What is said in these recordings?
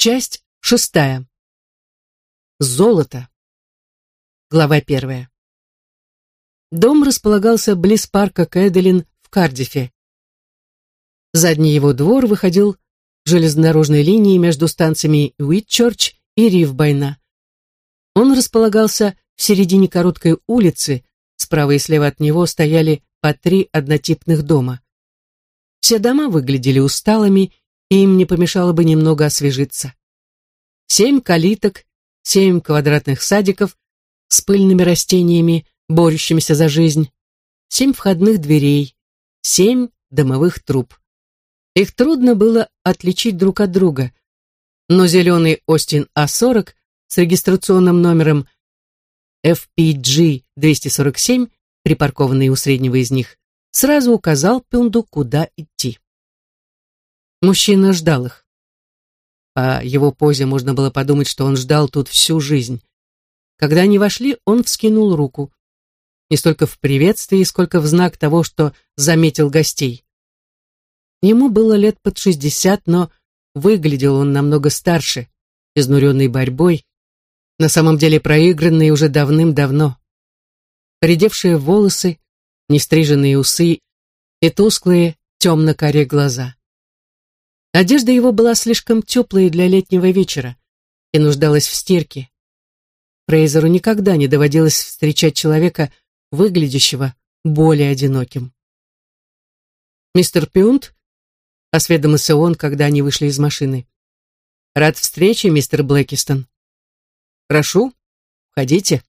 Часть шестая. Золото. Глава первая. Дом располагался близ парка Кэделин в Кардифе. Задний его двор выходил железнодорожной линии между станциями Уитчорч и Ривбайна. Он располагался в середине короткой улицы, справа и слева от него стояли по три однотипных дома. Все дома выглядели усталыми, и им не помешало бы немного освежиться. Семь калиток, семь квадратных садиков с пыльными растениями, борющимися за жизнь, семь входных дверей, семь домовых труб. Их трудно было отличить друг от друга, но зеленый Остин А40 с регистрационным номером FPG-247, припаркованный у среднего из них, сразу указал Пюнду, куда идти. Мужчина ждал их. По его позе можно было подумать, что он ждал тут всю жизнь. Когда они вошли, он вскинул руку. Не столько в приветствии, сколько в знак того, что заметил гостей. Ему было лет под шестьдесят, но выглядел он намного старше, изнуренный борьбой, на самом деле проигранный уже давным-давно. Поредевшие волосы, нестриженные усы и тусклые темно-карие глаза. Одежда его была слишком теплой для летнего вечера и нуждалась в стирке. Фрейзеру никогда не доводилось встречать человека, выглядящего более одиноким. «Мистер Пюнт?» — осведомился он, когда они вышли из машины. «Рад встрече, мистер Блэкистон». «Прошу, входите».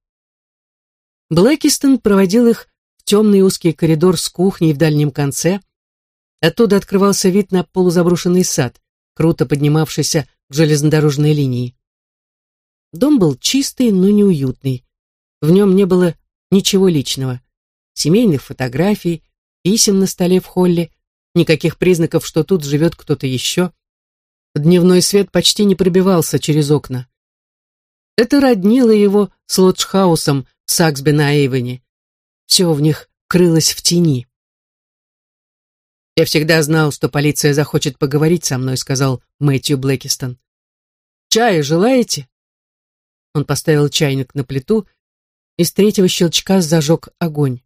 Блэкистон проводил их в темный узкий коридор с кухней в дальнем конце. Оттуда открывался вид на полузаброшенный сад, круто поднимавшийся к железнодорожной линии. Дом был чистый, но неуютный. В нем не было ничего личного. Семейных фотографий, писем на столе в холле, никаких признаков, что тут живет кто-то еще. Дневной свет почти не пробивался через окна. Это роднило его с лоджхаусом в Саксби на Эйвене. Все в них крылось в тени. «Я всегда знал, что полиция захочет поговорить со мной», — сказал Мэтью Блэкистон. «Чая желаете?» Он поставил чайник на плиту и с третьего щелчка зажег огонь.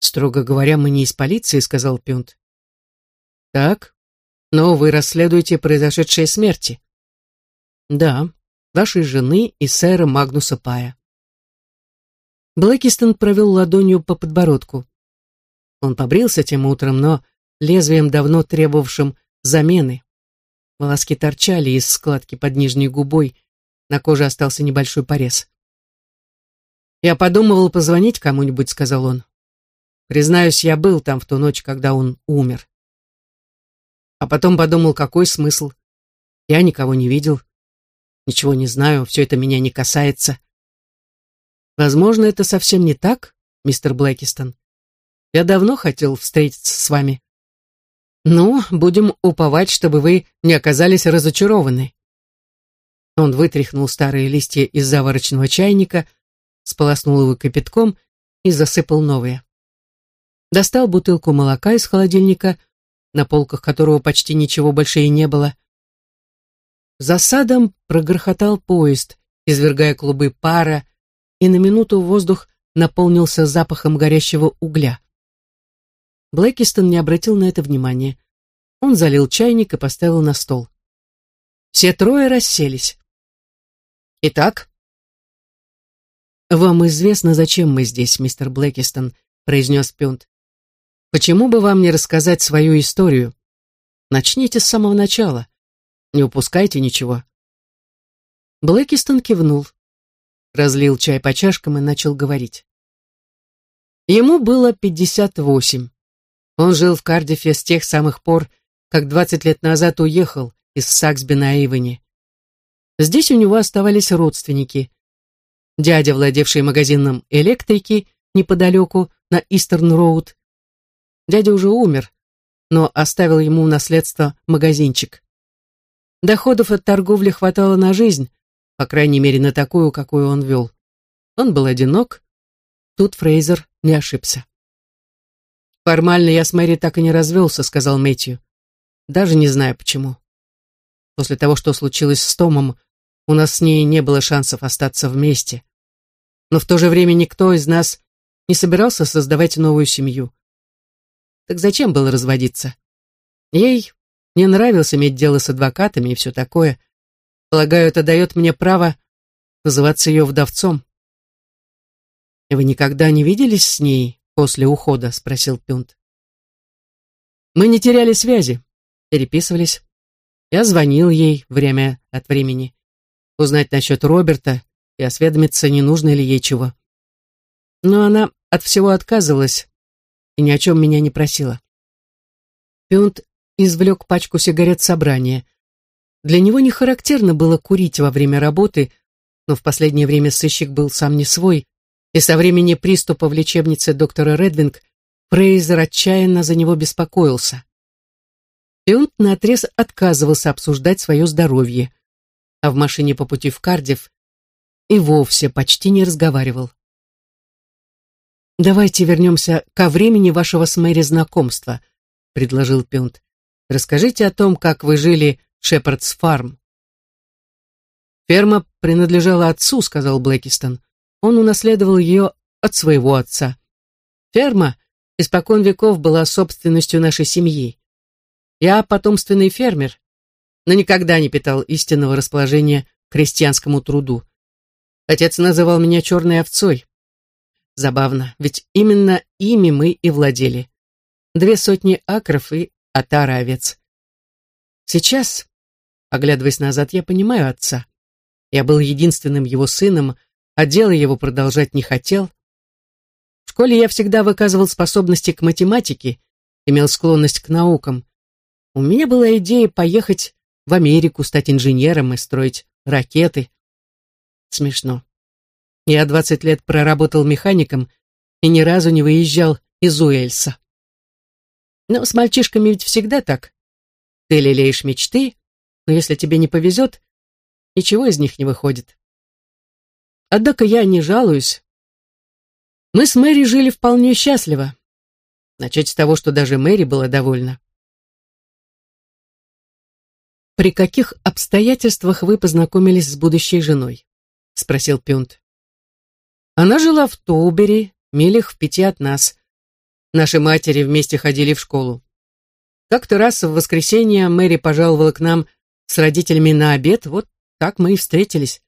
«Строго говоря, мы не из полиции», — сказал Пюнт. «Так, но вы расследуете произошедшие смерти». «Да, вашей жены и сэра Магнуса Пая». Блэкистон провел ладонью по подбородку. Он побрился тем утром, но лезвием, давно требовавшим замены. Волоски торчали из складки под нижней губой, на коже остался небольшой порез. «Я подумывал позвонить кому-нибудь», — сказал он. «Признаюсь, я был там в ту ночь, когда он умер. А потом подумал, какой смысл. Я никого не видел, ничего не знаю, все это меня не касается. Возможно, это совсем не так, мистер Блэкистон. Я давно хотел встретиться с вами. Ну, будем уповать, чтобы вы не оказались разочарованы. Он вытряхнул старые листья из заварочного чайника, сполоснул его кипятком и засыпал новые. Достал бутылку молока из холодильника, на полках которого почти ничего больше и не было. За садом прогрохотал поезд, извергая клубы пара, и на минуту воздух наполнился запахом горящего угля. Блэкистон не обратил на это внимания. Он залил чайник и поставил на стол. Все трое расселись. «Итак?» «Вам известно, зачем мы здесь, мистер Блэкистон», — произнес Пюнт. «Почему бы вам не рассказать свою историю? Начните с самого начала. Не упускайте ничего». Блэкистон кивнул разлил чай по чашкам и начал говорить. Ему было пятьдесят восемь. Он жил в Кардифе с тех самых пор, как двадцать лет назад уехал из Саксби на Эйвоне. Здесь у него оставались родственники. Дядя, владевший магазином электрики неподалеку на Истерн-Роуд. Дядя уже умер, но оставил ему наследство магазинчик. Доходов от торговли хватало на жизнь, по крайней мере, на такую, какую он вел. Он был одинок. Тут Фрейзер не ошибся. «Формально я с Мэри так и не развелся», — сказал Мэтью. «Даже не знаю, почему». После того, что случилось с Томом, у нас с ней не было шансов остаться вместе. Но в то же время никто из нас не собирался создавать новую семью. Так зачем было разводиться? Ей не нравилось иметь дело с адвокатами и все такое. Полагаю, это дает мне право называться ее вдовцом. «Вы никогда не виделись с ней после ухода?» — спросил Пюнт. «Мы не теряли связи, переписывались. Я звонил ей время от времени, узнать насчет Роберта и осведомиться, не нужно ли ей чего. Но она от всего отказывалась и ни о чем меня не просила. Пюнт извлек пачку сигарет собрания. Для него не характерно было курить во время работы, но в последнее время сыщик был сам не свой, и со времени приступа в лечебнице доктора Редвинг Фрейзер отчаянно за него беспокоился. Пионт наотрез отказывался обсуждать свое здоровье, а в машине по пути в Кардив и вовсе почти не разговаривал. «Давайте вернемся ко времени вашего с Мэри знакомства», — предложил Пионт. «Расскажите о том, как вы жили в Шепардс Фарм». «Ферма принадлежала отцу», — сказал Блэкистон. «Он унаследовал ее от своего отца. Ферма испокон веков была собственностью нашей семьи. Я потомственный фермер, но никогда не питал истинного расположения к крестьянскому труду. Отец называл меня черной овцой. Забавно, ведь именно ими мы и владели. Две сотни акров и отара овец. Сейчас, оглядываясь назад, я понимаю отца. Я был единственным его сыном, а дело его продолжать не хотел. В школе я всегда выказывал способности к математике, имел склонность к наукам, у меня была идея поехать в Америку, стать инженером и строить ракеты. Смешно. Я 20 лет проработал механиком и ни разу не выезжал из Уэльса. Но с мальчишками ведь всегда так. Ты лелеешь мечты, но если тебе не повезет, ничего из них не выходит. Однако я не жалуюсь. Мы с Мэри жили вполне счастливо. Начать с того, что даже Мэри была довольна. «При каких обстоятельствах вы познакомились с будущей женой?» — спросил Пюнт. «Она жила в Тоубери, милях в пяти от нас. Наши матери вместе ходили в школу. Как-то раз в воскресенье Мэри пожаловала к нам с родителями на обед, вот так мы и встретились.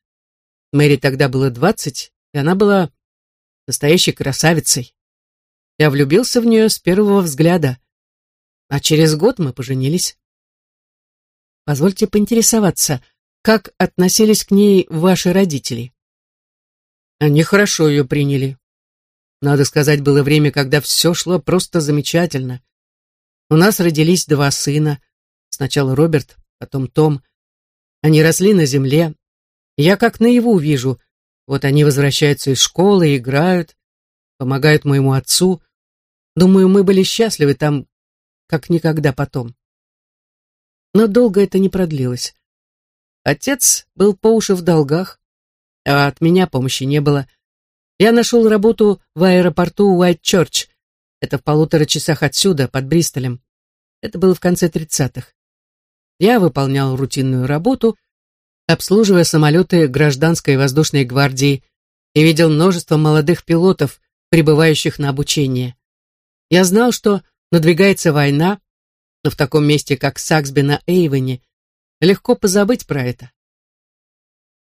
Мэри тогда было двадцать, и она была настоящей красавицей. Я влюбился в нее с первого взгляда, а через год мы поженились. Позвольте поинтересоваться, как относились к ней ваши родители? Они хорошо ее приняли. Надо сказать, было время, когда все шло просто замечательно. У нас родились два сына. Сначала Роберт, потом Том. Они росли на земле. Я как наяву вижу. Вот они возвращаются из школы, играют, помогают моему отцу. Думаю, мы были счастливы там, как никогда потом. Но долго это не продлилось. Отец был по уши в долгах, а от меня помощи не было. Я нашел работу в аэропорту Уайт-Чорч. Это в полутора часах отсюда, под Бристолем. Это было в конце тридцатых. Я выполнял рутинную работу, обслуживая самолеты гражданской воздушной гвардии и видел множество молодых пилотов, прибывающих на обучение. Я знал, что надвигается война, но в таком месте, как Саксби на Эйвене, легко позабыть про это.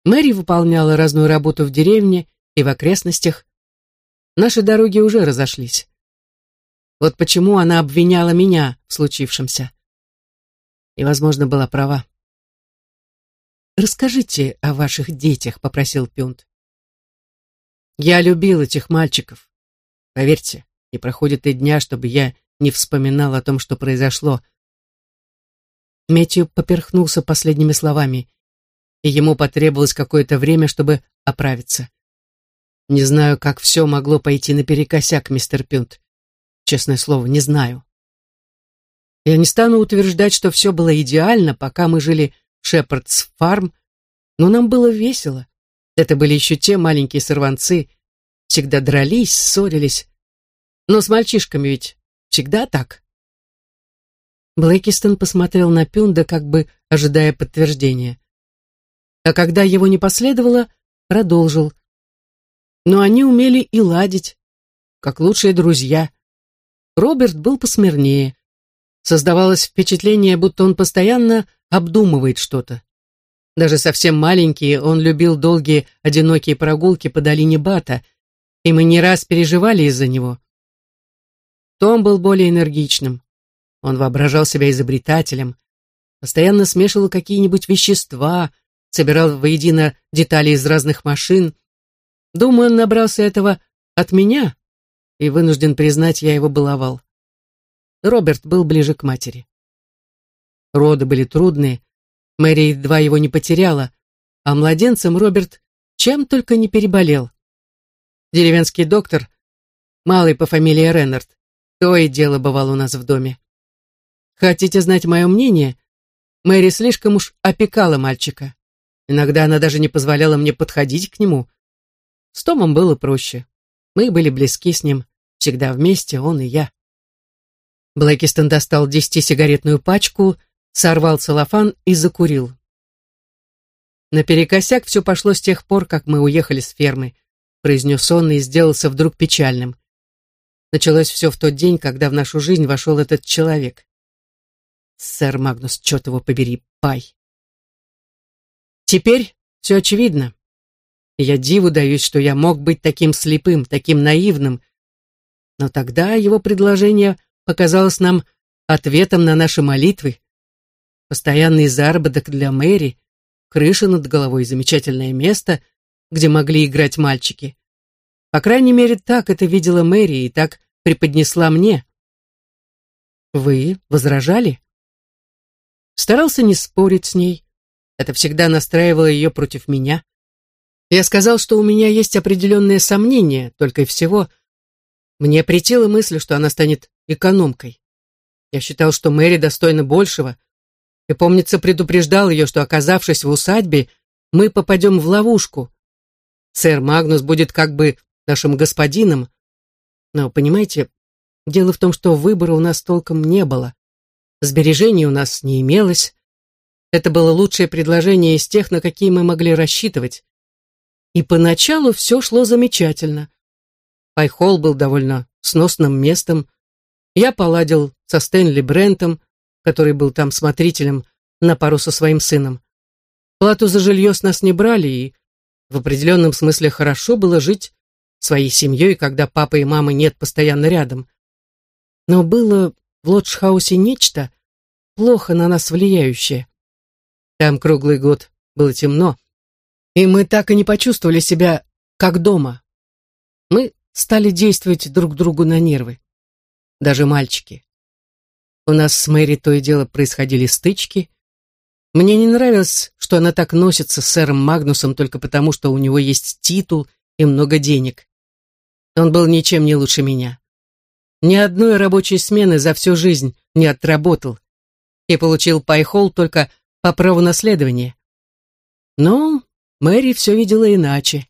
Мэри выполняла разную работу в деревне и в окрестностях. Наши дороги уже разошлись. Вот почему она обвиняла меня в случившемся. И, возможно, была права. «Расскажите о ваших детях», — попросил Пюнт. «Я любил этих мальчиков. Поверьте, не проходит и дня, чтобы я не вспоминал о том, что произошло. Метью поперхнулся последними словами, и ему потребовалось какое-то время, чтобы оправиться. Не знаю, как все могло пойти наперекосяк, мистер Пюнт. Честное слово, не знаю. Я не стану утверждать, что все было идеально, пока мы жили Шепардс Фарм, но нам было весело. Это были еще те маленькие сорванцы, всегда дрались, ссорились. Но с мальчишками ведь Всегда так. Блэкистон посмотрел на Пюнда, как бы ожидая подтверждения. А когда его не последовало, продолжил. Но они умели и ладить, как лучшие друзья. Роберт был посмирнее. Создавалось впечатление, будто он постоянно обдумывает что-то. Даже совсем маленький, он любил долгие одинокие прогулки по долине Бата, и мы не раз переживали из-за него. Том был более энергичным. Он воображал себя изобретателем, постоянно смешивал какие-нибудь вещества, собирал воедино детали из разных машин. Думаю, он набрался этого от меня, и вынужден признать, я его баловал. Роберт был ближе к матери. Роды были трудные, Мэри едва его не потеряла, а младенцем Роберт чем только не переболел. Деревенский доктор, малый по фамилии Реннард, то и дело бывал у нас в доме. Хотите знать мое мнение? Мэри слишком уж опекала мальчика. Иногда она даже не позволяла мне подходить к нему. С Томом было проще. Мы были близки с ним, всегда вместе, он и я. Блэкистон достал десятисигаретную пачку, сорвал целлофан и закурил. Наперекосяк все пошло с тех пор, как мы уехали с фермы, произнес он и сделался вдруг печальным. Началось все в тот день, когда в нашу жизнь вошел этот человек. Сэр Магнус, черт его побери, пай. Теперь все очевидно. Я диву даюсь, что я мог быть таким слепым, таким наивным. Но тогда его предложение показалось нам ответом на наши молитвы. Постоянный заработок для Мэри, крыша над головой, замечательное место, где могли играть мальчики. По крайней мере, так это видела Мэри и так преподнесла мне. Вы возражали? Старался не спорить с ней. Это всегда настраивало ее против меня. Я сказал, что у меня есть определенные сомнения, только и всего. Мне претела мысль, что она станет экономкой. Я считал, что Мэри достойна большего, и, помнится, предупреждал ее, что, оказавшись в усадьбе, мы попадем в ловушку. Сэр Магнус будет как бы нашим господином. Но, понимаете, дело в том, что выбора у нас толком не было. Сбережений у нас не имелось. Это было лучшее предложение из тех, на какие мы могли рассчитывать. И поначалу все шло замечательно. Пайхолл был довольно сносным местом. Я поладил со Стэнли Брентом, который был там смотрителем на пару со своим сыном. Плату за жилье с нас не брали, и в определенном смысле хорошо было жить своей семьей, когда папы и мамы нет постоянно рядом. Но было в Лоджхаусе нечто, плохо на нас влияющее. Там круглый год было темно, и мы так и не почувствовали себя как дома. Мы стали действовать друг другу на нервы. Даже мальчики. У нас с Мэри то и дело происходили стычки. Мне не нравилось, что она так носится с сэром Магнусом только потому, что у него есть титул и много денег. Он был ничем не лучше меня. Ни одной рабочей смены за всю жизнь не отработал и получил пайхол только по праву наследования. Но Мэри все видела иначе.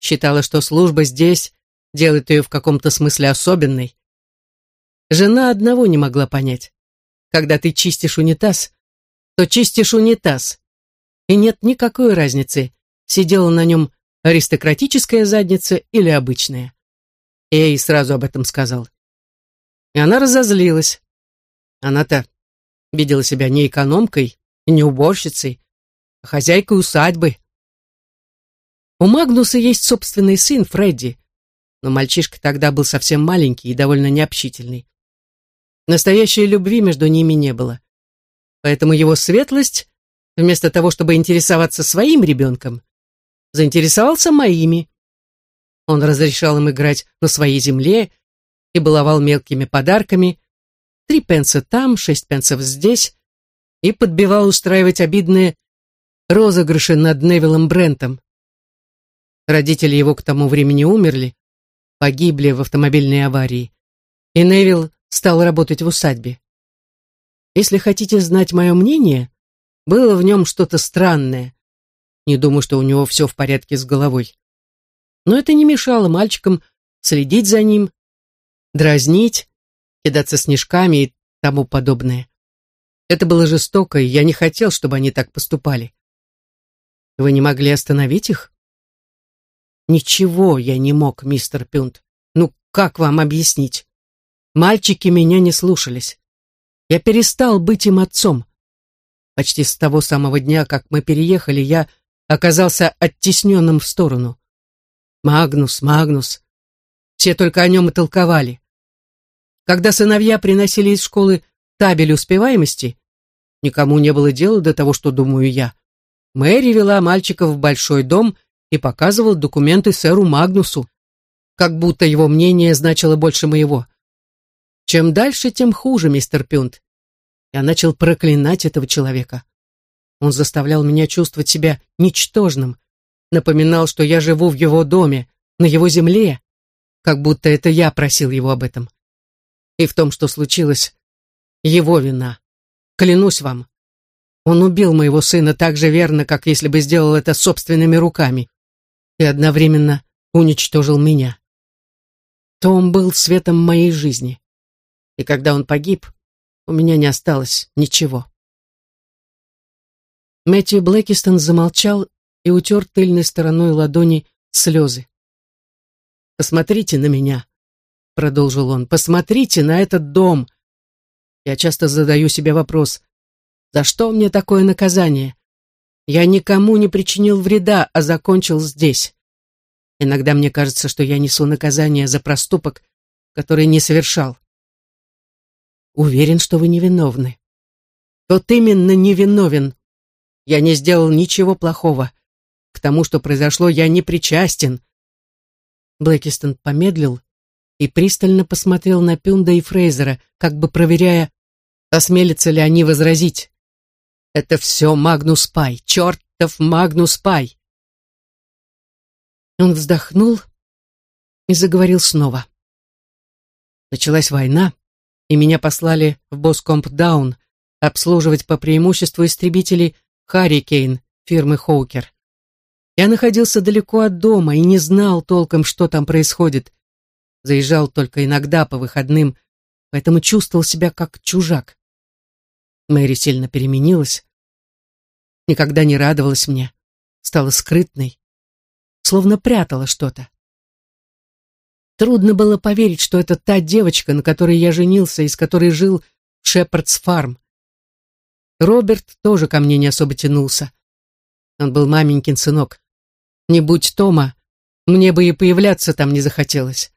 Считала, что служба здесь делает ее в каком-то смысле особенной. Жена одного не могла понять. Когда ты чистишь унитаз, то чистишь унитаз. И нет никакой разницы, сидела на нем аристократическая задница или обычная. Я ей сразу об этом сказал. И она разозлилась. Она-то видела себя не экономкой не уборщицей, а хозяйкой усадьбы. У Магнуса есть собственный сын, Фредди, но мальчишка тогда был совсем маленький и довольно необщительный. Настоящей любви между ними не было. Поэтому его светлость, вместо того, чтобы интересоваться своим ребенком, заинтересовался моими. Он разрешал им играть на своей земле и баловал мелкими подарками, три пенса там, шесть пенсов здесь, и подбивал устраивать обидные розыгрыши над Невиллом Брентом. Родители его к тому времени умерли, погибли в автомобильной аварии, и Невилл стал работать в усадьбе. Если хотите знать мое мнение, было в нем что-то странное. Не думаю, что у него все в порядке с головой. Но это не мешало мальчикам следить за ним, дразнить, кидаться снежками и тому подобное. Это было жестоко, и я не хотел, чтобы они так поступали. Вы не могли остановить их? Ничего я не мог, мистер Пюнт. Ну, как вам объяснить? Мальчики меня не слушались. Я перестал быть им отцом. Почти с того самого дня, как мы переехали, я оказался оттесненным в сторону. Магнус, Магнус. Все только о нем и толковали. Когда сыновья приносили из школы табель успеваемости, никому не было дела до того, что думаю я. Мэри вела мальчиков в большой дом и показывал документы сэру Магнусу, как будто его мнение значило больше моего. Чем дальше, тем хуже, мистер Пюнт. Я начал проклинать этого человека. Он заставлял меня чувствовать себя ничтожным, напоминал, что я живу в его доме, на его земле, как будто это я просил его об этом. И в том, что случилось, его вина. Клянусь вам. Он убил моего сына так же верно, как если бы сделал это собственными руками. И одновременно уничтожил меня. Том был светом моей жизни. И когда он погиб, у меня не осталось ничего. Мэтью Блэкистон замолчал и утер тыльной стороной ладони слезы. «Посмотрите на меня», — продолжил он, — «посмотрите на этот дом. Я часто задаю себе вопрос, за что мне такое наказание? Я никому не причинил вреда, а закончил здесь. Иногда мне кажется, что я несу наказание за проступок, который не совершал. Уверен, что вы невиновны. Тот именно невиновен. Я не сделал ничего плохого. К тому, что произошло, я не причастен. Блэкистон помедлил и пристально посмотрел на Пюнда и Фрейзера, как бы проверяя, осмелятся ли они возразить. Это все Магнус Пай, чертов Магнус Пай. Он вздохнул и заговорил снова. Началась война, и меня послали в Боскомп-Даун обслуживать по преимуществу истребителей Харрикейн фирмы Хоукер. Я находился далеко от дома и не знал толком, что там происходит. Заезжал только иногда по выходным, поэтому чувствовал себя как чужак. Мэри сильно переменилась. Никогда не радовалась мне. Стала скрытной. Словно прятала что-то. Трудно было поверить, что это та девочка, на которой я женился и с которой жил в Шепардс Фарм. Роберт тоже ко мне не особо тянулся. Он был маменькин сынок. Не будь Тома, мне бы и появляться там не захотелось.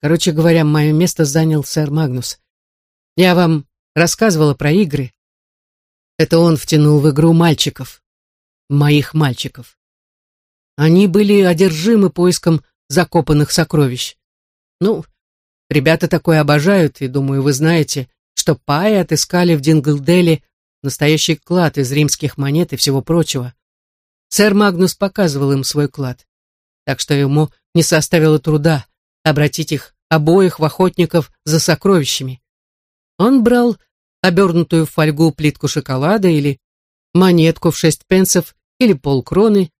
Короче говоря, мое место занял сэр Магнус. Я вам рассказывала про игры. Это он втянул в игру мальчиков. Моих мальчиков. Они были одержимы поиском закопанных сокровищ. Ну, ребята такое обожают, и, думаю, вы знаете, что Паи отыскали в Динглделе настоящий клад из римских монет и всего прочего. Сэр Магнус показывал им свой клад, так что ему не составило труда обратить их обоих в охотников за сокровищами. Он брал обернутую в фольгу плитку шоколада или монетку в шесть пенсов или полкроны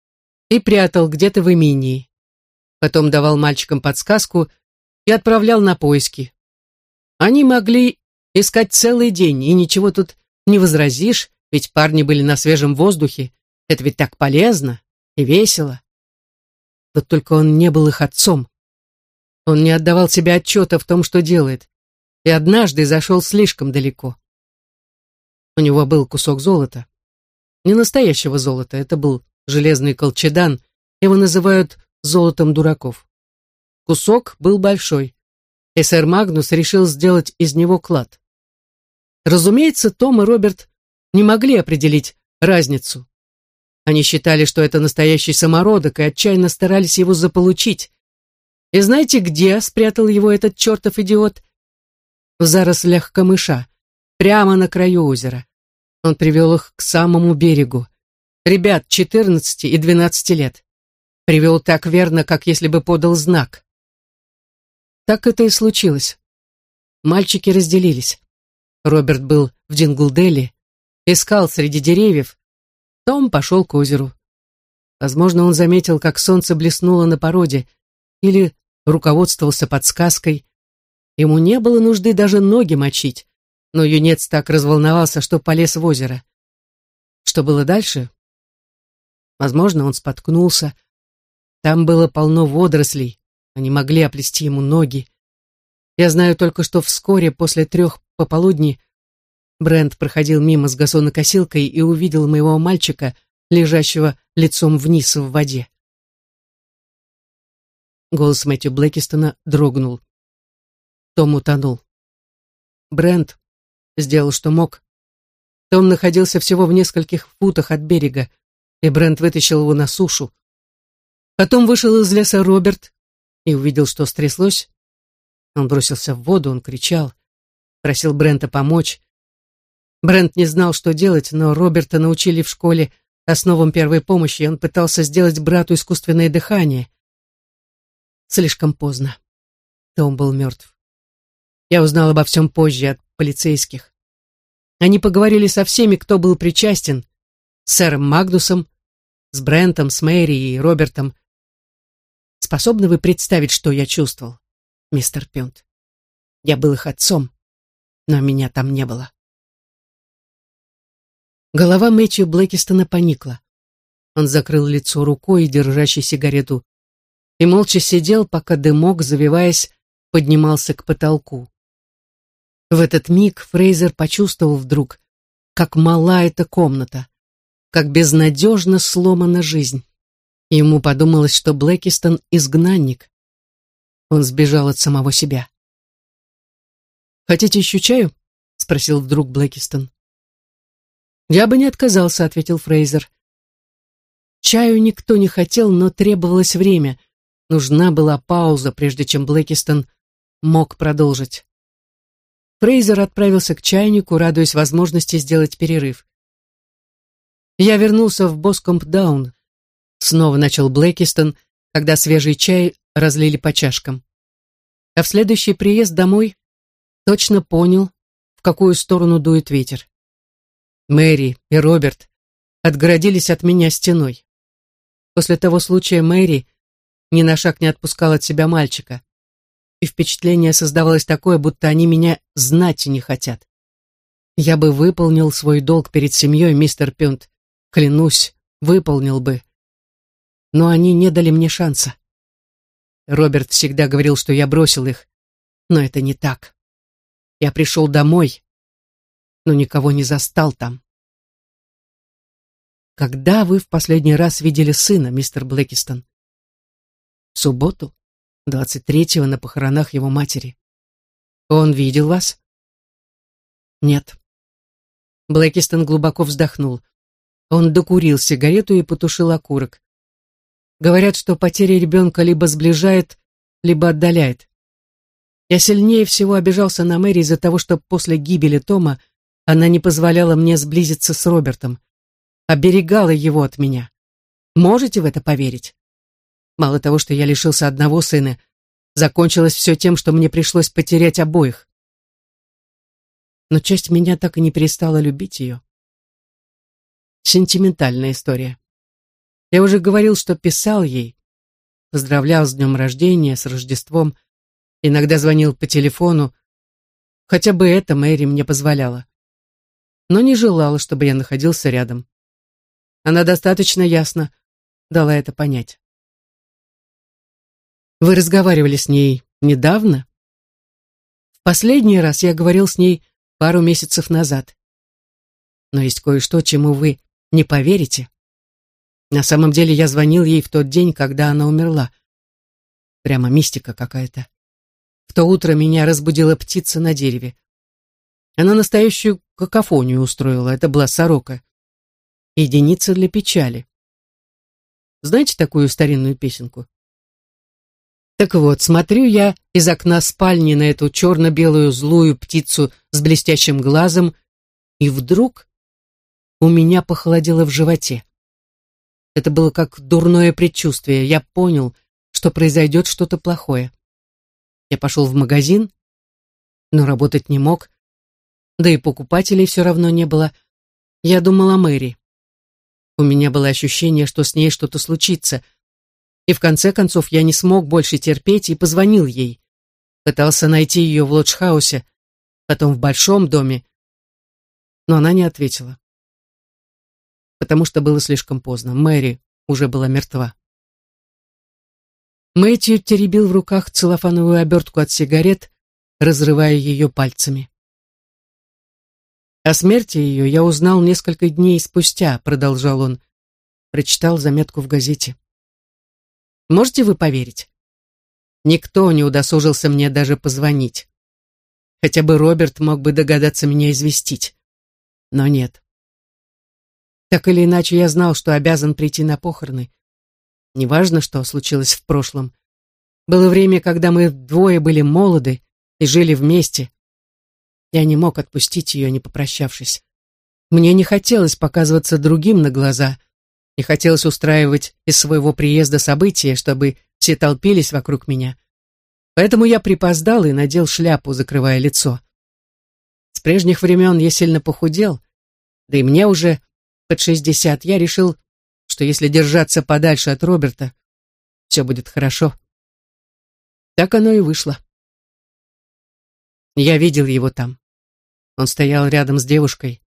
и прятал где-то в имении. Потом давал мальчикам подсказку и отправлял на поиски. Они могли искать целый день, и ничего тут не возразишь, ведь парни были на свежем воздухе. Это ведь так полезно и весело. Вот только он не был их отцом. Он не отдавал себе отчета в том, что делает и однажды зашел слишком далеко. У него был кусок золота. Не настоящего золота, это был железный колчедан, его называют золотом дураков. Кусок был большой, и Магнус решил сделать из него клад. Разумеется, Том и Роберт не могли определить разницу. Они считали, что это настоящий самородок, и отчаянно старались его заполучить. И знаете, где спрятал его этот чертов идиот? в зарослях камыша, прямо на краю озера. Он привел их к самому берегу. Ребят 14 и 12 лет. Привел так верно, как если бы подал знак. Так это и случилось. Мальчики разделились. Роберт был в Динглделе, искал среди деревьев. Том пошел к озеру. Возможно, он заметил, как солнце блеснуло на породе, или руководствовался подсказкой, Ему не было нужды даже ноги мочить. но юнец так разволновался, что полез в озеро. Что было дальше? Возможно, он споткнулся. Там было полно водорослей, они могли оплести ему ноги. Я знаю только, что вскоре после трех пополудни Брент проходил мимо с газонокосилкой и увидел моего мальчика, лежащего лицом вниз в воде. Голос Мэтью Блэкистона дрогнул. Том утонул. Брент сделал, что мог. Том находился всего в нескольких футах от берега, и Брент вытащил его на сушу. Потом вышел из леса Роберт и увидел, что стряслось. Он бросился в воду, он кричал, просил Брента помочь. Брент не знал, что делать, но Роберта научили в школе основам первой помощи, и он пытался сделать брату искусственное дыхание. Слишком поздно. Том был мертв. Я узнал обо всем позже от полицейских. Они поговорили со всеми, кто был причастен, с сэром Магнусом, с Брентом, с Мэри и Робертом. Способны вы представить, что я чувствовал, мистер Пюнт? Я был их отцом, но меня там не было. Голова Мэтью Блэкистона поникла. Он закрыл лицо рукой, держащей сигарету, и молча сидел, пока дымок, завиваясь, поднимался к потолку. В этот миг Фрейзер почувствовал вдруг, как мала эта комната, как безнадежно сломана жизнь. Ему подумалось, что Блэкистон — изгнанник. Он сбежал от самого себя. «Хотите еще чаю?» — спросил вдруг Блэкистон. «Я бы не отказался», — ответил Фрейзер. Чаю никто не хотел, но требовалось время. Нужна была пауза, прежде чем Блэкистон мог продолжить. Фрейзер отправился к чайнику, радуясь возможности сделать перерыв. «Я вернулся в Боскомп-Даун», — снова начал Блэкистон, когда свежий чай разлили по чашкам. А в следующий приезд домой точно понял, в какую сторону дует ветер. Мэри и Роберт отгородились от меня стеной. После того случая Мэри ни на шаг не отпускала от себя мальчика, и впечатление создавалось такое, будто они меня знать не хотят. Я бы выполнил свой долг перед семьей, мистер Пюнт, клянусь, выполнил бы. Но они не дали мне шанса. Роберт всегда говорил, что я бросил их, но это не так. Я пришел домой, но никого не застал там. Когда вы в последний раз видели сына, мистер Блэкистон? В субботу, 23-го, на похоронах его матери. Он видел вас? Нет. Блэкистон глубоко вздохнул. Он докурил сигарету и потушил окурок. Говорят, что потеря ребенка либо сближает, либо отдаляет. Я сильнее всего обижался на Мэри из-за того, что после гибели Тома она не позволяла мне сблизиться с Робертом, оберегала его от меня. Можете в это поверить? Мало того, что я лишился одного сына, закончилось все тем, что мне пришлось потерять обоих. Но часть меня так и не перестала любить ее. Сентиментальная история. Я уже говорил, что писал ей, поздравлял с днем рождения, с Рождеством, иногда звонил по телефону, хотя бы это Мэри мне позволяла но не желала, чтобы я находился рядом. Она достаточно ясно дала это понять. Вы разговаривали с ней недавно? В последний раз я говорил с ней пару месяцев назад. Но есть кое-что, чему вы не поверите. На самом деле я звонил ей в тот день, когда она умерла. Прямо мистика какая-то. В то утро меня разбудила птица на дереве. Она настоящую какофонию устроила, это была сорока. Единица для печали. Знаете такую старинную песенку? Так вот, смотрю я из окна спальни на эту черно-белую злую птицу с блестящим глазом, и вдруг у меня похолодело в животе. Это было как дурное предчувствие. Я понял, что произойдет что-то плохое. Я пошел в магазин, но работать не мог, да и покупателей все равно не было. Я думала о Мэри. У меня было ощущение, что с ней что-то случится. И в конце концов я не смог больше терпеть и позвонил ей. Пытался найти ее в лоджхаусе, потом в большом доме. Но она не ответила. Потому что было слишком поздно. Мэри уже была мертва. Мэтью теребил в руках целлофановую обертку от сигарет, разрывая ее пальцами. О смерти ее я узнал несколько дней спустя, продолжал он. Прочитал заметку в газете. Можете вы поверить? Никто не удосужился мне даже позвонить. Хотя бы Роберт мог бы догадаться меня известить. Но нет. Так или иначе, я знал, что обязан прийти на похороны. Неважно, что случилось в прошлом. Было время, когда мы двое были молоды и жили вместе. Я не мог отпустить ее, не попрощавшись. Мне не хотелось показываться другим на глаза, не хотелось устраивать из своего приезда события, чтобы все толпились вокруг меня. Поэтому я припоздал и надел шляпу, закрывая лицо. С прежних времен я сильно похудел, да и мне уже под шестьдесят. Я решил, что если держаться подальше от Роберта, все будет хорошо. Так оно и вышло. Я видел его там. Он стоял рядом с девушкой.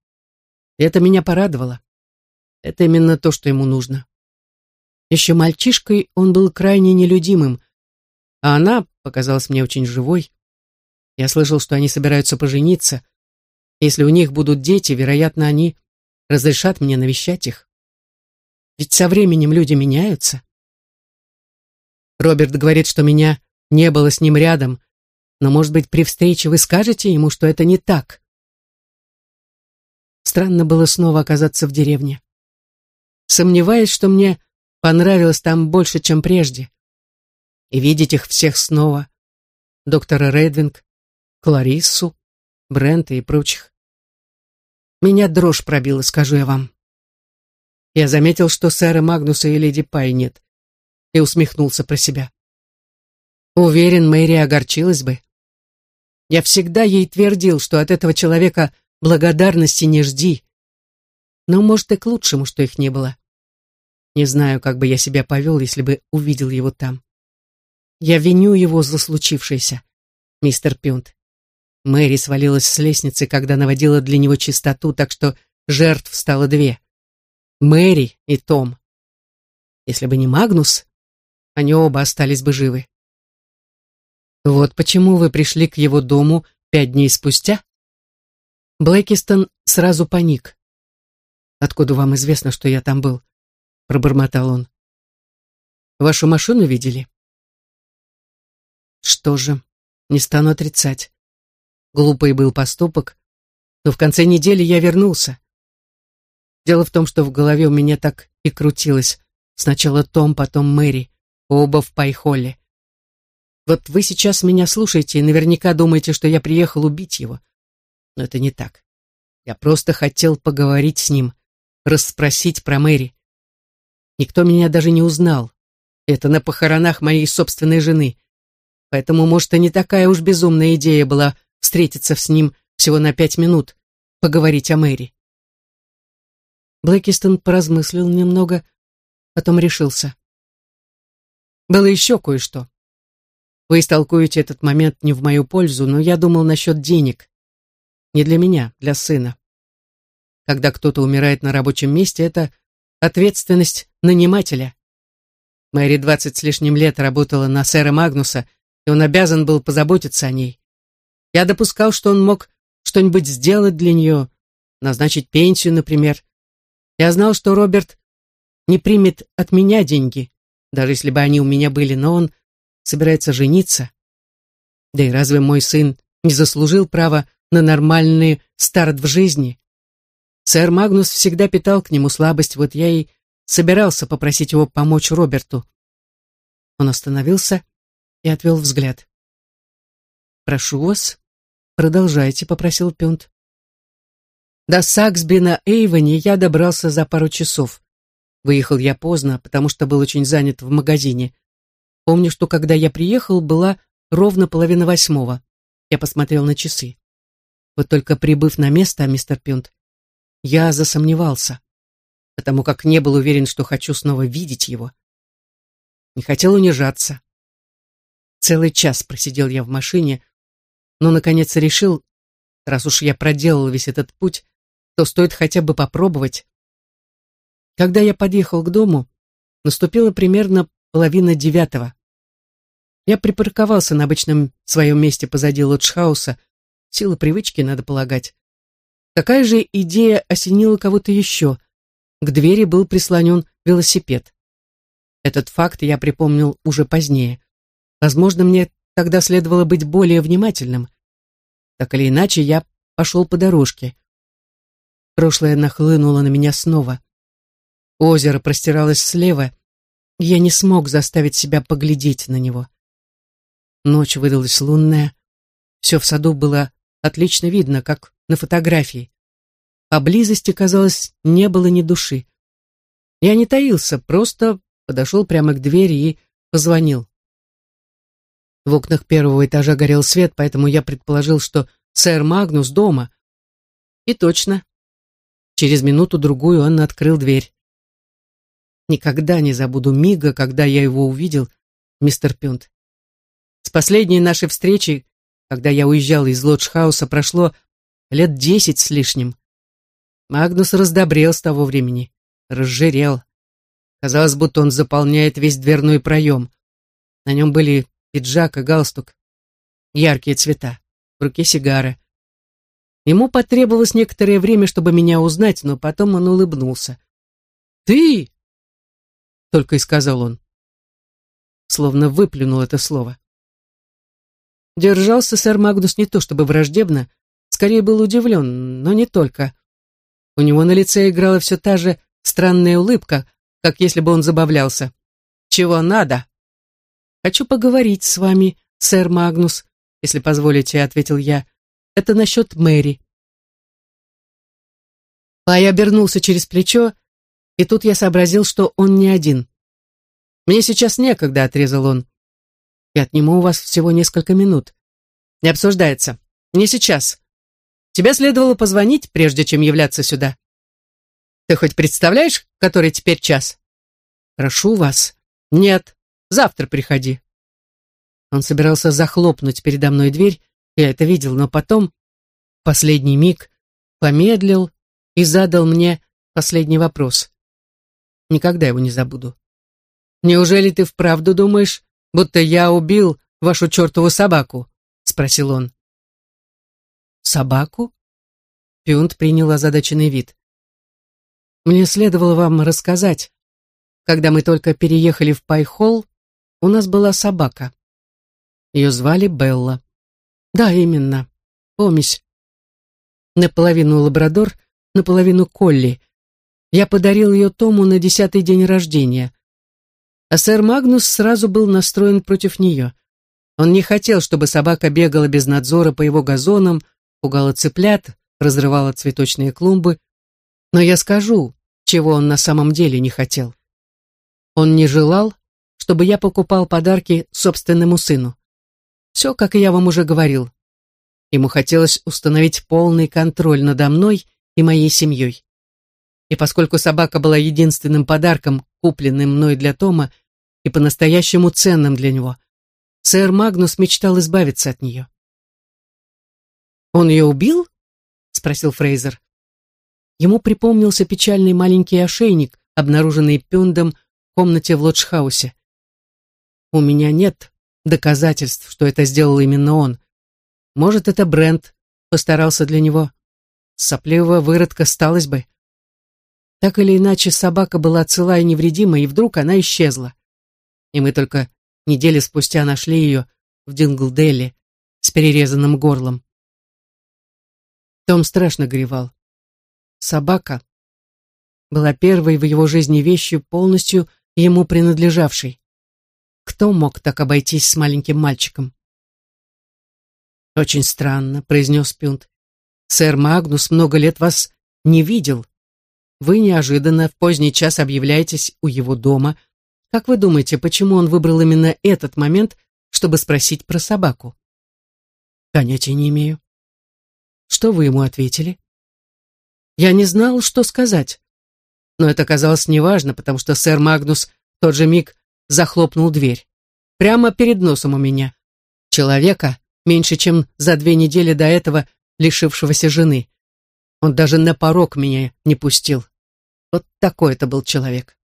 И это меня порадовало. Это именно то, что ему нужно. Еще мальчишкой он был крайне нелюдимым, а она показалась мне очень живой. Я слышал, что они собираются пожениться. Если у них будут дети, вероятно, они разрешат мне навещать их. Ведь со временем люди меняются. Роберт говорит, что меня не было с ним рядом, но, может быть, при встрече вы скажете ему, что это не так. Странно было снова оказаться в деревне. Сомневаюсь, что мне понравилось там больше, чем прежде. И видеть их всех снова. Доктора Рейдвинг, Клариссу, Брента и прочих. Меня дрожь пробила, скажу я вам. Я заметил, что сэра Магнуса и леди Пай нет, и усмехнулся про себя. Уверен, Мэри огорчилась бы. Я всегда ей твердил, что от этого человека благодарности не жди. Но, может, и к лучшему, что их не было. Не знаю, как бы я себя повел, если бы увидел его там. Я виню его за случившееся, мистер Пюнт. Мэри свалилась с лестницы, когда наводила для него чистоту, так что жертв стало две. Мэри и Том. Если бы не Магнус, они оба остались бы живы. Вот почему вы пришли к его дому пять дней спустя? Блэкистон сразу паник. «Откуда вам известно, что я там был?» — пробормотал он. «Вашу машину видели?» Что же, не стану отрицать. Глупый был поступок, но в конце недели я вернулся. Дело в том, что в голове у меня так и крутилось. Сначала Том, потом Мэри, оба в Пайхолле. Вот вы сейчас меня слушаете и наверняка думаете, что я приехал убить его. Но это не так. Я просто хотел поговорить с ним, расспросить про Мэри. Никто меня даже не узнал. Это на похоронах моей собственной жены. Поэтому, может, и не такая уж безумная идея была встретиться с ним всего на пять минут, поговорить о Мэри. Блэкистон поразмыслил немного, потом решился. Было еще кое-что. Вы истолкуете этот момент не в мою пользу, но я думал насчет денег. Не для меня, для сына. Когда кто-то умирает на рабочем месте, это ответственность нанимателя. Мэри двадцать с лишним лет работала на сэра Магнуса, и он обязан был позаботиться о ней. Я допускал, что он мог что-нибудь сделать для нее, назначить пенсию, например. Я знал, что Роберт не примет от меня деньги, даже если бы они у меня были, но он собирается жениться. Да и разве мой сын не заслужил права на нормальный старт в жизни? Сэр Магнус всегда питал к нему слабость, вот я и собирался попросить его помочь Роберту. Он остановился и отвел взгляд. «Прошу вас, продолжайте», — попросил Пюнт. До Саксби на я добрался за пару часов. Выехал я поздно, потому что был очень занят в магазине. Помню, что когда я приехал, была ровно половина восьмого. Я посмотрел на часы. Вот только прибыв на место, мистер Пюнт, я засомневался, потому как не был уверен, что хочу снова видеть его. Не хотел унижаться. Целый час просидел я в машине, но, наконец, решил, Раз уж я проделал весь этот путь, то стоит хотя бы попробовать. Когда я подъехал к дому, наступила примерно половина девятого. Я припарковался на обычном своем месте позади лоджхауса. Сила привычки, надо полагать. Такая же идея осенила кого-то еще. К двери был прислонен велосипед. Этот факт я припомнил уже позднее. Возможно, мне тогда следовало быть более внимательным. Так или иначе, я пошел по дорожке. Прошлое нахлынуло на меня снова. Озеро простиралось слева, и я не смог заставить себя поглядеть на него. Ночь выдалась лунная. Все в саду было отлично видно, как на фотографии. Поблизости, казалось, не было ни души. Я не таился, просто подошел прямо к двери и позвонил. В окнах первого этажа горел свет, поэтому я предположил, что сэр Магнус дома. И точно. Через минуту-другую он открыл дверь. Никогда не забуду мига, когда я его увидел, мистер Пюнт. С последней нашей встречи, когда я уезжал из Лоджхауса, прошло лет десять с лишним. Магнус раздобрел с того времени, разжирел. Казалось, будто он заполняет весь дверной проем. На нем были пиджак и галстук. Яркие цвета. В руке сигара. Ему потребовалось некоторое время, чтобы меня узнать, но потом он улыбнулся. «Ты!» — только и сказал он. Словно выплюнул это слово. Держался сэр Магнус не то чтобы враждебно, скорее был удивлен, но не только. У него на лице играла все та же странная улыбка, как если бы он забавлялся. «Чего надо?» «Хочу поговорить с вами, сэр Магнус, если позволите», — ответил я. «Это насчет Мэри». Пай обернулся через плечо, и тут я сообразил, что он не один. «Мне сейчас некогда», — отрезал он. «Я отниму у вас всего несколько минут. Не обсуждается. Не сейчас. Тебе следовало позвонить, прежде чем являться сюда. Ты хоть представляешь, который теперь час?» «Прошу вас». «Нет. Завтра приходи». Он собирался захлопнуть передо мной дверь, я это видел, но потом, в последний миг, помедлил и задал мне последний вопрос. Никогда его не забуду. «Неужели ты вправду думаешь, будто я убил вашу чертову собаку?» — спросил он. «Собаку?» Пюнт принял озадаченный вид. «Мне следовало вам рассказать. Когда мы только переехали в Пайхолл, у нас была собака. Ее звали Белла. Да, именно. Помесь. Наполовину лабрадор, наполовину колли. Я подарил ее Тому на десятый день рождения. А сэр Магнус сразу был настроен против нее. Он не хотел, чтобы собака бегала без надзора по его газонам, пугала цыплят, разрывала цветочные клумбы. Но я скажу, чего он на самом деле не хотел. Он не желал, чтобы я покупал подарки собственному сыну. Все, как я вам уже говорил. Ему хотелось установить полный контроль надо мной и моей семьей. И поскольку собака была единственным подарком, купленным мной для Тома, и по-настоящему ценным для него, сэр Магнус мечтал избавиться от нее. «Он ее убил?» — спросил Фрейзер. Ему припомнился печальный маленький ошейник, обнаруженный Пюндом комнате в Лоджхаусе. У меня нет доказательств, что это сделал именно он. Может, это Брент постарался для него. Сопливого выродка сталось бы. Так или иначе, собака была цела и невредима, и вдруг она исчезла. И мы только недели спустя нашли ее в Динглделе с перерезанным горлом. Том страшно горевал. Собака была первой в его жизни вещью, полностью ему принадлежавший. Кто мог так обойтись с маленьким мальчиком? «Очень странно», — произнес Пюнт. «Сэр Магнус много лет вас не видел. Вы неожиданно в поздний час объявляетесь у его дома. Как вы думаете, почему он выбрал именно этот момент, чтобы спросить про собаку?» «Понятия не имею». «Что вы ему ответили?» «Я не знал, что сказать. Но это казалось неважно, потому что сэр Магнус в тот же миг захлопнул дверь. Прямо перед носом у меня. Человека, меньше чем за две недели до этого, лишившегося жены. Он даже на порог меня не пустил. Вот такой это был человек.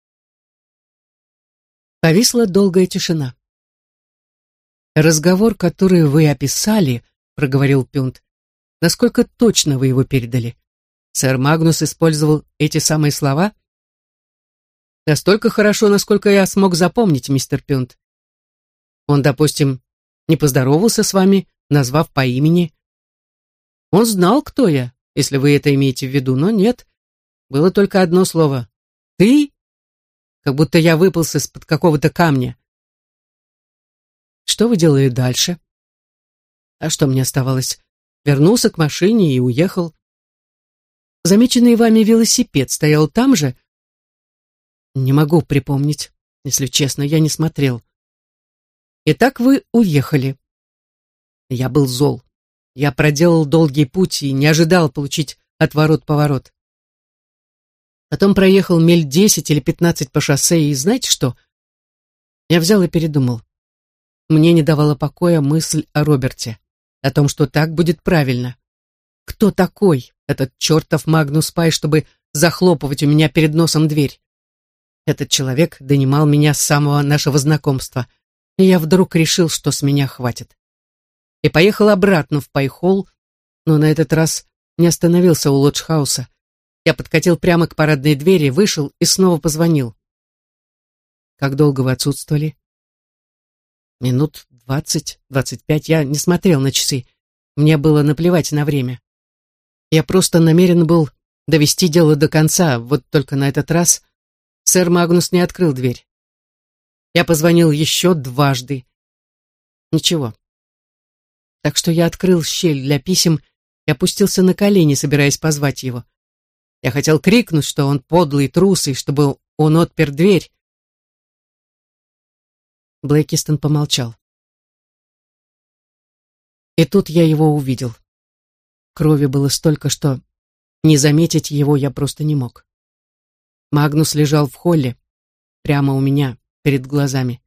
Повисла долгая тишина. «Разговор, который вы описали, — проговорил Пюнт, — насколько точно вы его передали? Сэр Магнус использовал эти самые слова? Настолько хорошо, насколько я смог запомнить, мистер Пюнт. Он, допустим, не поздоровался с вами, назвав по имени. Он знал, кто я, если вы это имеете в виду, но нет. Было только одно слово. «Ты?» Как будто я выпался из-под какого-то камня. Что вы делали дальше? А что мне оставалось? Вернулся к машине и уехал. Замеченный вами велосипед стоял там же? Не могу припомнить. Если честно, я не смотрел. Итак, вы уехали. Я был зол. Я проделал долгий путь и не ожидал получить отворот-поворот. Потом проехал миль десять или пятнадцать по шоссе, и знаете что? Я взял и передумал. Мне не давала покоя мысль о Роберте, о том, что так будет правильно. Кто такой этот чертов Магнус Пай, чтобы захлопывать у меня перед носом дверь? Этот человек донимал меня с самого нашего знакомства, и я вдруг решил, что с меня хватит и поехал обратно в Пайхолл, но на этот раз не остановился у лоджхауса. Я подкатил прямо к парадной двери, вышел и снова позвонил. «Как долго вы отсутствовали?» «Минут двадцать, двадцать пять. Я не смотрел на часы. Мне было наплевать на время. Я просто намерен был довести дело до конца, вот только на этот раз сэр Магнус не открыл дверь. Я позвонил еще дважды. Ничего, так что я открыл щель для писем и опустился на колени, собираясь позвать его. Я хотел крикнуть, что он подлый трус, и чтобы он отпер дверь. Блэкистон помолчал. И тут я его увидел. Крови было столько, что не заметить его я просто не мог. Магнус лежал в холле, прямо у меня, перед глазами.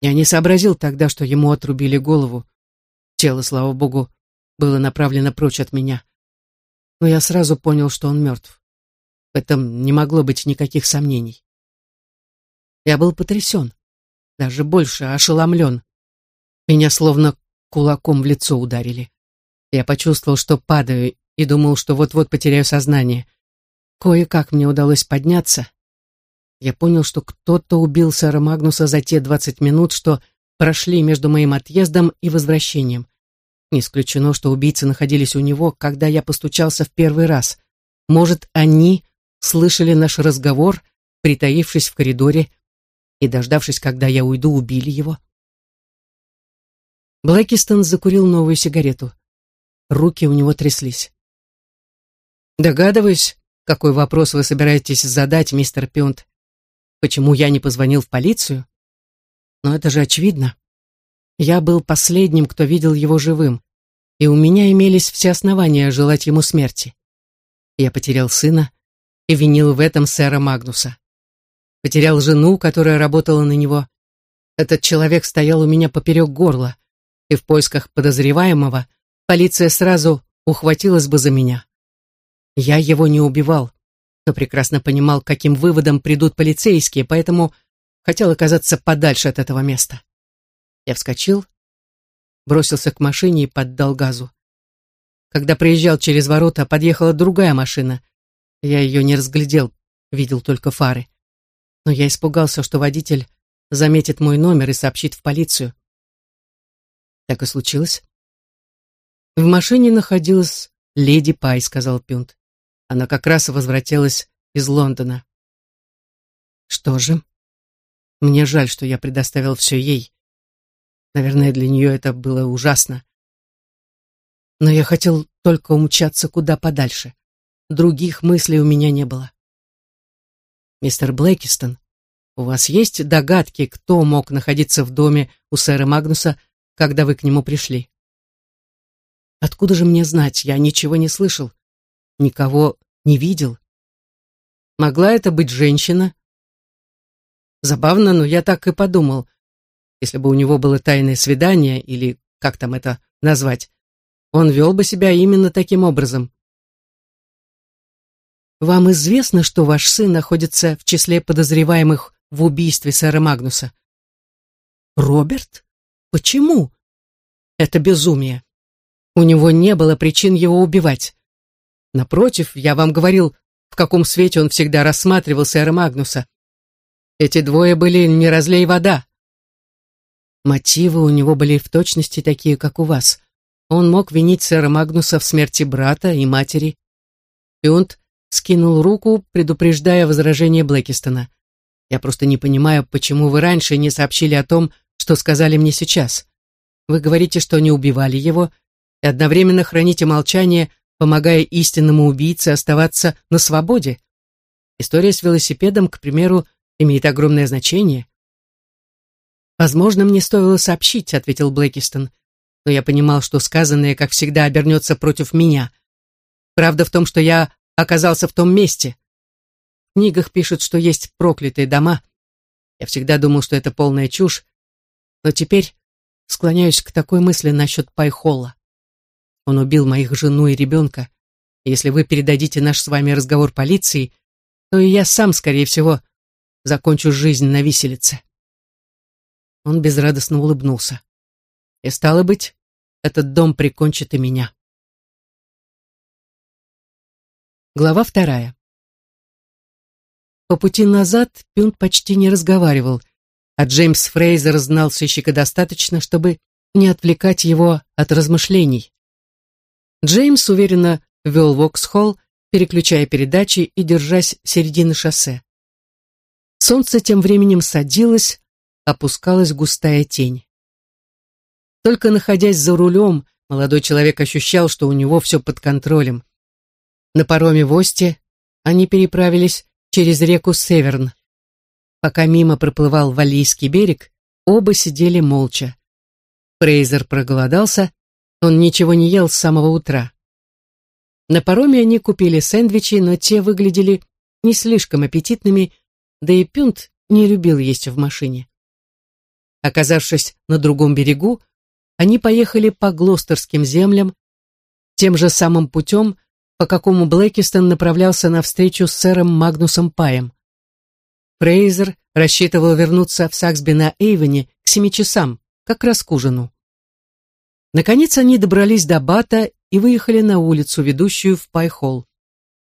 Я не сообразил тогда, что ему отрубили голову, Тело, слава богу, было направлено прочь от меня. Но я сразу понял, что он мертв. В этом не могло быть никаких сомнений. Я был потрясен, даже больше ошеломлен. Меня словно кулаком в лицо ударили. Я почувствовал, что падаю, и думал, что вот-вот потеряю сознание. Кое-как мне удалось подняться. Я понял, что кто-то убил сэра Магнуса за те двадцать минут, что прошли между моим отъездом и возвращением. Не исключено, что убийцы находились у него, когда я постучался в первый раз. Может, они слышали наш разговор, притаившись в коридоре, и, дождавшись, когда я уйду, убили его? Блэкистон закурил новую сигарету. Руки у него тряслись. «Догадываюсь, какой вопрос вы собираетесь задать, мистер Пюнт. Почему я не позвонил в полицию? Но это же очевидно. Я был последним, кто видел его живым, и у меня имелись все основания желать ему смерти. Я потерял сына и винил в этом сэра Магнуса. Потерял жену, которая работала на него. Этот человек стоял у меня поперек горла, и в поисках подозреваемого полиция сразу ухватилась бы за меня. Я его не убивал, но прекрасно понимал, каким выводом придут полицейские, поэтому хотел оказаться подальше от этого места. Я вскочил, бросился к машине и поддал газу. Когда проезжал через ворота, подъехала другая машина. Я ее не разглядел, видел только фары. Но я испугался, что водитель заметит мой номер и сообщит в полицию. Так и случилось. В машине находилась леди Пай, сказал Пюнт. Она как раз возвратилась из Лондона. Что же, мне жаль, что я предоставил все ей. Наверное, для нее это было ужасно. Но я хотел только умчаться куда подальше. Других мыслей у меня не было. Мистер Блэкистон, у вас есть догадки, кто мог находиться в доме у сэра Магнуса, когда вы к нему пришли? Откуда же мне знать? Я ничего не слышал, никого не видел. Могла это быть женщина, Забавно, но я так и подумал. Если бы у него было тайное свидание, или как там это назвать, он вел бы себя именно таким образом. Вам известно, что ваш сын находится в числе подозреваемых в убийстве сэра Магнуса? Роберт? Почему? Это безумие. У него не было причин его убивать. Напротив, я вам говорил, в каком свете он всегда рассматривал сэра Магнуса. Эти двое были не разлей вода. Мотивы у него были в точности такие, как у вас. Он мог винить сэра Магнуса в смерти брата и матери. Пюнт скинул руку, предупреждая возражение Блэкистона. «Я просто не понимаю, почему вы раньше не сообщили о том, что сказали мне сейчас. Вы говорите, что не убивали его, и одновременно храните молчание, помогая истинному убийце оставаться на свободе. История с велосипедом, к примеру, имеет огромное значение. «Возможно, мне стоило сообщить», — ответил Блэкистон, «но я понимал, что сказанное, как всегда, обернется против меня. Правда в том, что я оказался в том месте. В книгах пишут, что есть проклятые дома. Я всегда думал, что это полная чушь, но теперь склоняюсь к такой мысли насчет Пайхолла. Он убил моих жену и ребенка. если вы передадите наш с вами разговор полиции, то и я сам, скорее всего, закончу жизнь на виселице. Он безрадостно улыбнулся. И стало быть, этот дом прикончит и меня. Глава вторая. По пути назад Пюнт почти не разговаривал, а Джеймс Фрейзер знал сыщика достаточно, чтобы не отвлекать его от размышлений. Джеймс уверенно вел Воксхолл, переключая передачи и держась середины шоссе. Солнце тем временем садилось, опускалась густая тень. Только находясь за рулем, молодой человек ощущал, что у него все под контролем. На пароме в Осте они переправились через реку Северн. Пока мимо проплывал Валийский берег, оба сидели молча. Фрейзер проголодался, он ничего не ел с самого утра. На пароме они купили сэндвичи, но те выглядели не слишком аппетитными, да и Пюнт не любил есть в машине. Оказавшись на другом берегу, они поехали по Глостерским землям, тем же самым путем, по какому Блэкистон направлялся на встречу с сэром Магнусом Паем. Фрейзер рассчитывал вернуться в Саксби на Эйвене к семи часам, как раз к ужину. Наконец они добрались до Бата и выехали на улицу, ведущую в Пайхолл.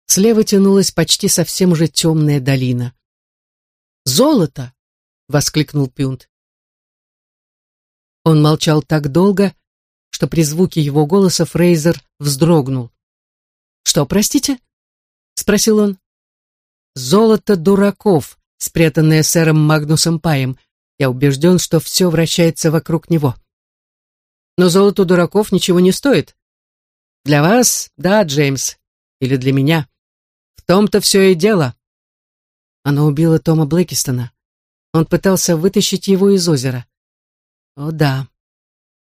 Слева тянулась почти совсем уже темная долина. «Золото!» — воскликнул Пюнт. Он молчал так долго, что при звуке его голоса Фрейзер вздрогнул. «Что, простите?» — спросил он. «Золото дураков», спрятанное сэром Магнусом Паем. Я убежден, что все вращается вокруг него. Но золото дураков ничего не стоит. Для вас, да, Джеймс, или для меня. В том-то все и дело. Она убила Тома Блэкистона. Он пытался вытащить его из озера. О да.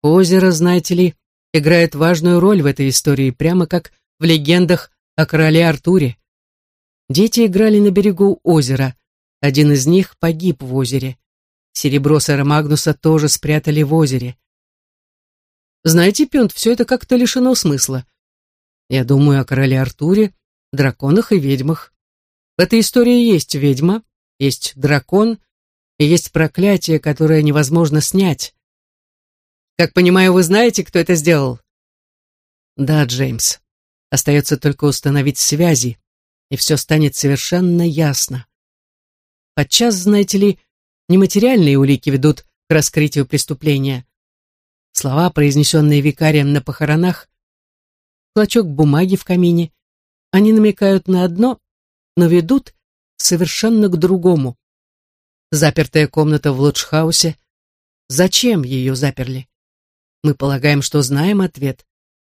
Озеро, знаете ли, играет важную роль в этой истории, прямо как в легендах о короле Артуре. Дети играли на берегу озера. Один из них погиб в озере. Серебро сэра Магнуса тоже спрятали в озере. Знаете, Пюнт, все это как-то лишено смысла. Я думаю о короле Артуре, драконах и ведьмах. В этой истории есть ведьма, есть дракон и есть проклятие, которое невозможно снять. Как понимаю, вы знаете, кто это сделал? Да, Джеймс. Остается только установить связи, и все станет совершенно ясно. Подчас, знаете ли, нематериальные улики ведут к раскрытию преступления, слова, произнесенные викарием на похоронах, клочок бумаги в камине. Они намекают на одно, но ведут совершенно к другому. Запертая комната в лоджхаусе. Зачем ее заперли? Мы полагаем, что знаем ответ,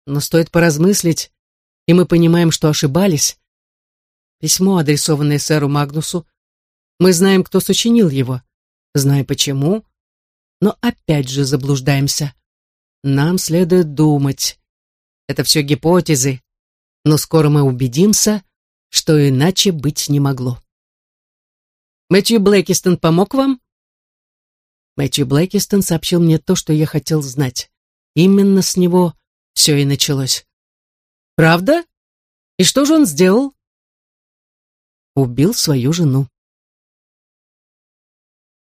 но стоит поразмыслить, и мы понимаем, что ошибались. Письмо, адресованное сэру Магнусу, мы знаем, кто сочинил его, знаем почему, но опять же заблуждаемся. Нам следует думать. Это все гипотезы, но скоро мы убедимся, что иначе быть не могло. Мэтью Блэкистон помог вам? Мэтью Блэкистон сообщил мне то, что я хотел знать. Именно с него все и началось. «Правда? И что же он сделал?» Убил свою жену.